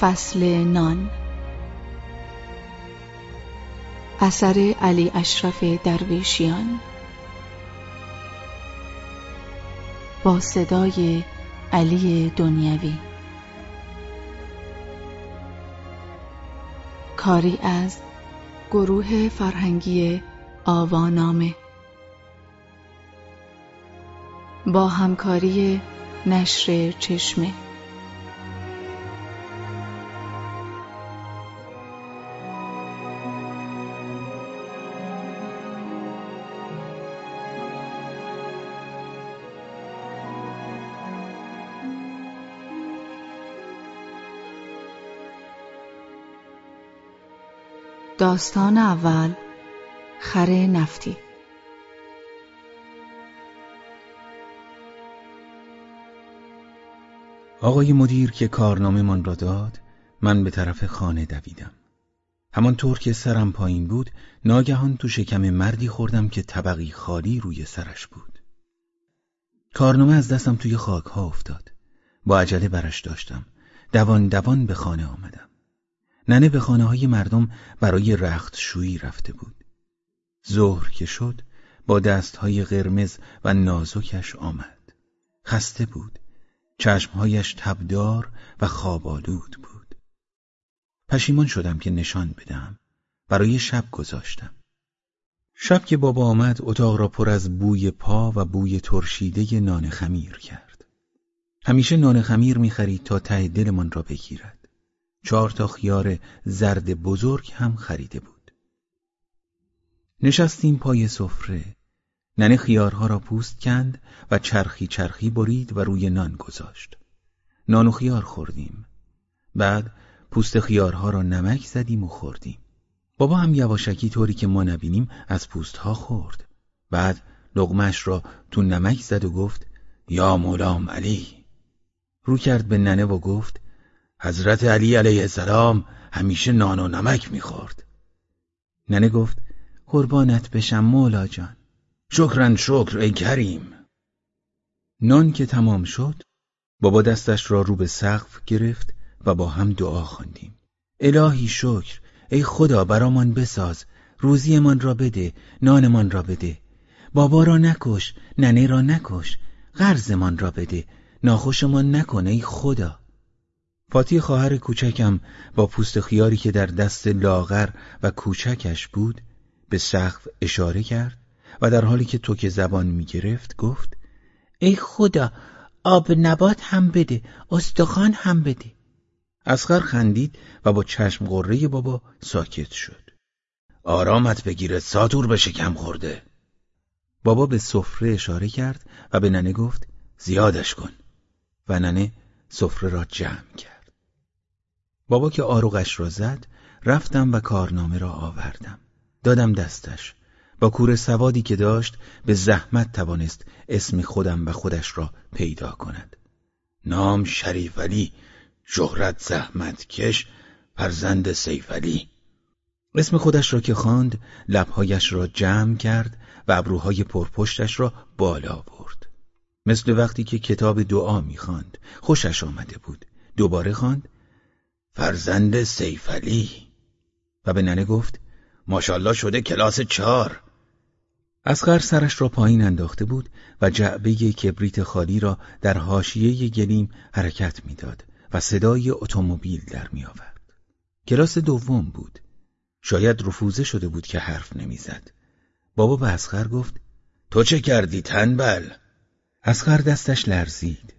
فصل نان. اثر علی اشرف درویشیان. با صدای علی دنیوی. کاری از گروه فرهنگی آوانامه. با همکاری نشر چشمه. داستان اول خر نفتی. آقای مدیر که کارنامه من را داد من به طرف خانه دویدم. همانطور که سرم پایین بود ناگهان تو شکم مردی خوردم که طبقی خالی روی سرش بود. کارنامه از دستم توی خاک ها افتاد. با عجله برش داشتم. دوان دوان به خانه آمدم. ننه به خانه های مردم برای رخت شویی رفته بود. ظهر که شد با دستهای قرمز و نازکش آمد. خسته بود. چشمهایش تبدار و خوابالود بود. پشیمان شدم که نشان بدم. برای شب گذاشتم. شب که بابا آمد اتاق را پر از بوی پا و بوی ترشیده نان خمیر کرد. همیشه نان خمیر می‌خرید تا ته دلمان را بگیرد. چهار تا خیار زرد بزرگ هم خریده بود. نشستیم پای سفره. ننه خیارها را پوست کند و چرخی چرخی برید و روی نان گذاشت. نان و خیار خوردیم. بعد پوست خیارها را نمک زدیم و خوردیم. بابا هم یواشکی طوری که ما نبینیم از پوستها خورد. بعد لغمش را تو نمک زد و گفت یا مولام علی. رو کرد به ننه و گفت حضرت علی علیه السلام همیشه نان و نمک می‌خورد. ننه گفت قربانت بشم مولا جان. شکرن شکر ای کریم. نان که تمام شد بابا دستش را رو به سقف گرفت و با هم دعا خواندیم. الهی شکر ای خدا برامان بساز روزیمان را بده نانمان را بده. بابا را نکش ننه را نکش قرضمان را بده. ناخوشمان نکن ای خدا. فاتی خواهر کوچکم با پوست خیاری که در دست لاغر و کوچکش بود به سقف اشاره کرد و در حالی که توک زبان می گرفت گفت ای خدا آب نبات هم بده استخوان هم بده. اسخر خندید و با چشم قره بابا ساکت شد. آرامت بگیره ساتور به شکم خورده. بابا به سفره اشاره کرد و به ننه گفت زیادش کن. و ننه سفره را جمع کرد. بابا که آروغش را زد رفتم و کارنامه را آوردم. دادم دستش. با کور سوادی که داشت به زحمت توانست اسم خودم و خودش را پیدا کند. نام شریف علی شهرت زحمت کش فرزند سیف علی. اسم خودش را که خواند لبهایش را جمع کرد و ابروهای پرپشتش را بالا برد. مثل وقتی که کتاب دعا می‌خواند خوشش آمده بود. دوباره خواند فرزند سیفلی و به ننه گفت ماشالله شده کلاس چهار اسخر سرش را پایین انداخته بود و جعبه کبریت خالی را در حاشیه گلیم حرکت می‌داد و صدای اتومبیل در میآورد. کلاس دوم بود. شاید رفوزه شده بود که حرف نمی‌زد. بابا به اسخر گفت تو چه کردی تنبل؟ اسخر دستش لرزید.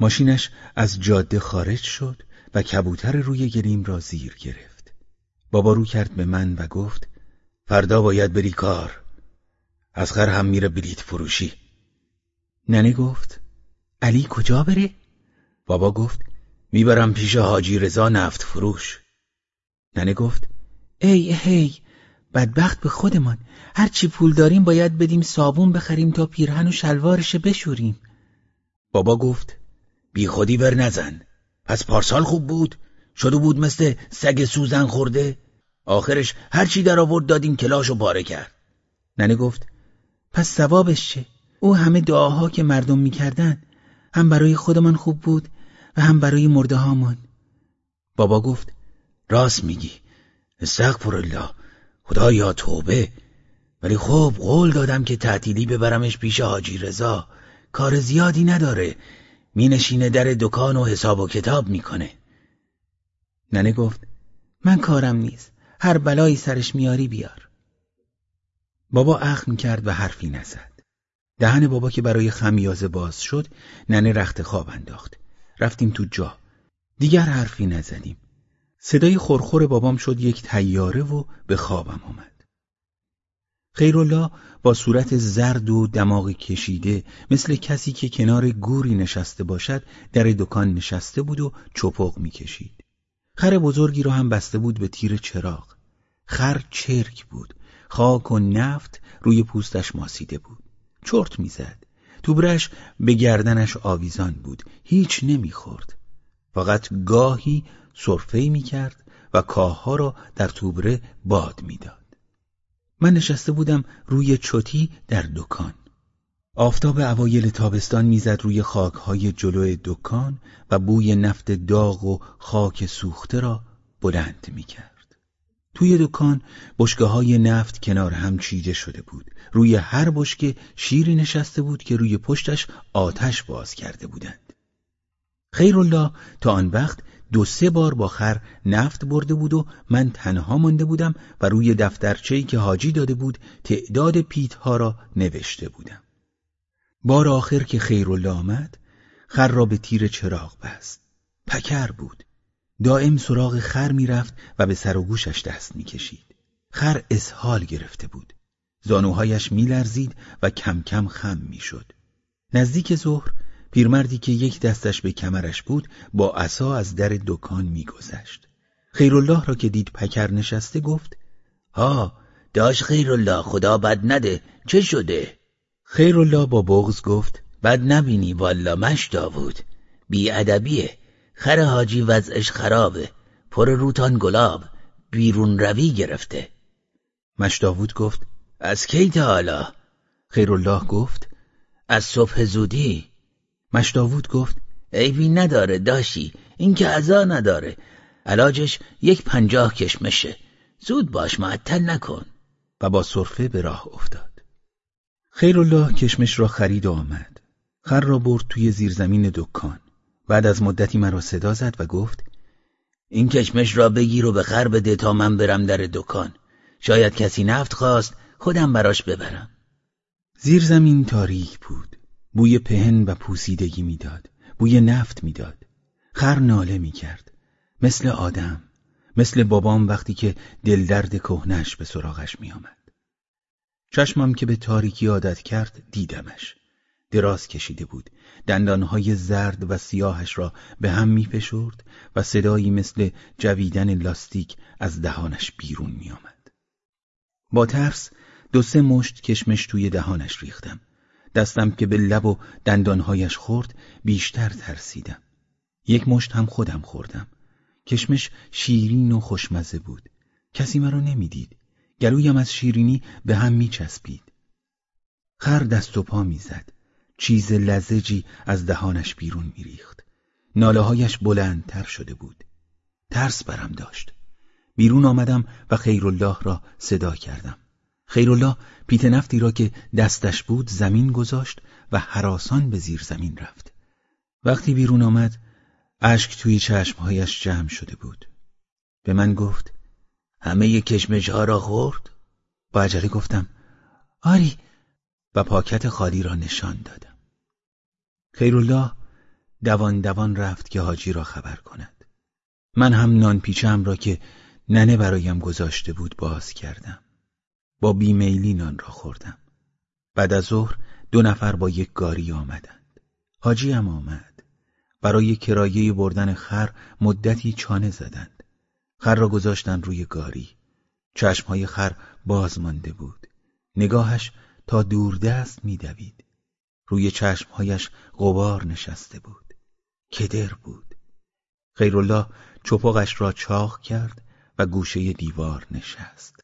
ماشینش از جاده خارج شد و کبوتر روی گلیم را زیر گرفت. بابا رو کرد به من و گفت فردا باید بری کار. از خر هم میره بلیت فروشی. ننه گفت علی کجا بره؟ بابا گفت می‌برم پیش حاجی رضا نفت فروش. ننه گفت ای هی بدبخت به خودمان. هرچی پول داریم باید بدیم صابون بخریم تا پیرهن و شلوارش بشوریم. بابا گفت بی خودی بر نزن. پس پارسال خوب بود؟ شده بود مثل سگ سوزن خورده؟ آخرش هرچی در آورد دادیم کلاشو پاره کرد. ننه گفت پس ثوابش چه؟ او همه دعاها که مردم می‌کردن هم برای خودمان خوب بود و هم برای مرده هامان بابا گفت راست میگی. استغفر الله خدایا توبه. ولی خب قول دادم که تعطیلی ببرمش پیش حاجی رضا. کار زیادی نداره. مینشینه در دکان و حساب و کتاب می‌کنه. ننه گفت من کارم نیست. هر بلایی سرش میاری بیار. بابا اخم کرد و حرفی نزد. دهن بابا که برای خمیازه باز شد ننه رخت خواب انداخت. رفتیم تو جا. دیگر حرفی نزدیم. صدای خورخور بابام شد یک تیاره و به خوابم آمد. خیرالله با صورت زرد و دماغ کشیده مثل کسی که کنار گوری نشسته باشد در دکان نشسته بود و چپق می‌کشید. خر بزرگی را هم بسته بود به تیر چراغ. خر چرک بود. خاک و نفت روی پوستش ماسیده بود. چرت می‌زد. توبرش به گردنش آویزان بود. هیچ نمی‌خورد. فقط گاهی صرفه می کرد و کاهها را در توبره باد می‌داد. من نشسته بودم روی چوتی در دکان. آفتاب اوایل تابستان می‌زد روی خاکهای جلوی دکان و بوی نفت داغ و خاک سوخته را بلند می کرد. توی دکان بشگه های نفت کنار هم چیده شده بود. روی هر بشکه شیری نشسته بود که روی پشتش آتش باز کرده بودند. خیرالله تا آن وقت دو سه بار با خر نفت برده بود و من تنها مانده بودم و روی دفترچه‌ای که حاجی داده بود تعداد پیتها را نوشته بودم. بار آخر که خیرالله آمد خر را به تیر چراغ بست. پکر بود. دائم سراغ خر می‌رفت و به سر و گوشش دست می‌کشید. خر اسهال گرفته بود. زانوهایش میلرزید و کم کم خم می‌شد. نزدیک ظهر پیرمردی که یک دستش به کمرش بود با عصا از در دکان میگذشت. خیرالله را که دید پکر نشسته گفت ها داش خیرالله خدا بد نده چه شده؟ خیرالله با بغز گفت بد نبینی والا مش داوود بی ادبیه خر حاجی وضعش خرابه. پر روتان گلاب بیرون روی گرفته. مش داوود گفت از کی تا حالا؟ خیرالله گفت از صبح زودی. مشتاوود گفت عیبی نداره داشی این که عذا نداره. علاجش یک پنجاه کشمشه. زود باش معطل نکن. و با صرفه به راه افتاد. خیرالله کشمش را خرید و آمد. خر را برد توی زیرزمین دکان. بعد از مدتی مرا صدا زد و گفت این کشمش را بگیر و به خر بده تا من برم در دکان. شاید کسی نفت خواست خودم براش ببرم. زیرزمین تاریک بود. بوی پهن و پوسیدگی می‌داد بوی نفت می‌داد. خر ناله می‌کرد. مثل آدم مثل بابام وقتی که دلدرد کهنش به سراغش میآمد. چشمم که به تاریکی عادت کرد دیدمش. دراز کشیده بود. دندانهای زرد و سیاهش را به هم میپشرد و صدایی مثل جویدن لاستیک از دهانش بیرون میآمد. با ترس دو سه مشت کشمش توی دهانش ریختم. دستم که به لب و دندانهایش خورد بیشتر ترسیدم. یک مشت هم خودم خوردم. کشمش شیرین و خوشمزه بود. کسی مرا نمی‌دید. گلویم از شیرینی به هم میچسبید. خر دست و پا می‌زد. چیز لزجی از دهانش بیرون میریخت. ناله هایش بلندتر شده بود. ترس برم داشت. بیرون آمدم و خیرالله را صدا کردم. خیرالله پیت نفتی را که دستش بود زمین گذاشت و حراسان به زیر زمین رفت. وقتی بیرون آمد اشک توی چشمهایش جمع شده بود. به من گفت همه کشمش ها را خورد؟ با عجله گفتم آری. و پاکت خالی را نشان دادم. خیرالله دوان دوان رفت که حاجی را خبر کند. من هم نان پیچم را که ننه برایم گذاشته بود باز کردم. با بیمیلی نان را خوردم. بعد از ظهر دو نفر با یک گاری آمدند. حاجی هم آمد. برای کرایه بردن خر مدتی چانه زدند. خر را گذاشتن روی گاری. چشمهای خر باز مانده بود. نگاهش تا دوردست میدوید. روی چشمهایش غبار نشسته بود. کدر بود. خیرالله چپاقش را چاق کرد و گوشه دیوار نشست.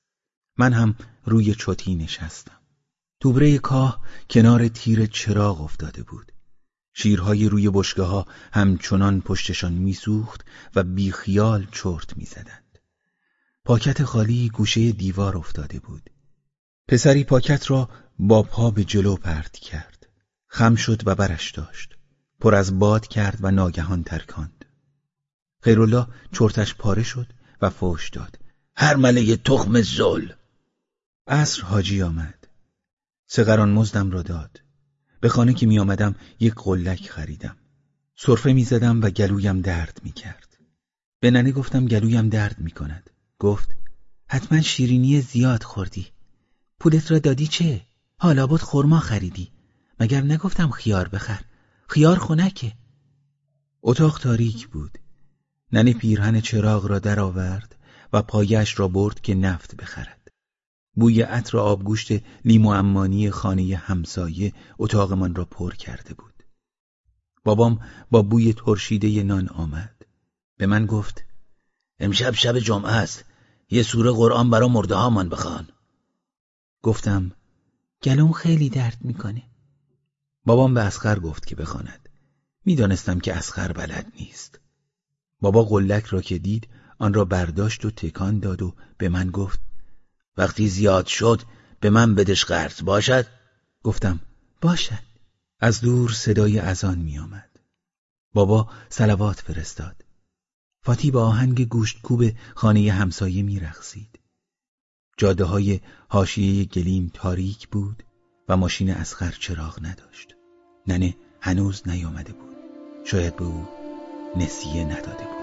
من هم روی چوتی نشستم. توبره کاه کنار تیر چراغ افتاده بود. شیرهای روی بشگه ها همچنان پشتشان میسوخت و بیخیال چرت می‌زدند. پاکت خالی گوشه دیوار افتاده بود. پسری پاکت را با پا به جلو پرت کرد. خم شد و برش داشت. پر از باد کرد و ناگهان ترکاند. خیرالله چرتش پاره شد و فوش داد. هر مله تخم زل! عصر حاجی آمد. سقران مزدم را داد. به خانه که می آمدم یک قلک خریدم. صرفه می زدم و گلویم درد می کرد. به ننه گفتم گلویم درد می کند. گفت حتما شیرینی زیاد خوردی. پولت را دادی چه؟ حالا بود خورما خریدی. مگر نگفتم خیار بخر؟ خیار خونکه اتاق تاریک بود. ننه پیرهن چراغ را درآورد و پایش را برد که نفت بخرد. بوی عطر آبگوشت لیمو امانی خانه همسایه اتاقمان را پر کرده بود. بابام با بوی ترشیده نان آمد. به من گفت امشب شب جمعه است. یه سوره قرآن برا مرده هامان بخوان. گفتم گلوم خیلی درد می‌کنه. بابام به اسخر گفت که بخواند. می‌دانستم که اسخر بلد نیست. بابا قلک را که دید آن را برداشت و تکان داد و به من گفت وقتی زیاد شد به من بدش قرض باشد؟ گفتم باشد. از دور صدای اذان می آمد بابا سلوات فرستاد. فاتی با آهنگ گوشت کوب خانه همسایه می رخصید. جاده های حاشیه گلیم تاریک بود و ماشین اسخر چراغ نداشت. ننه هنوز نیامده بود. شاید به او نسیه نداده بود.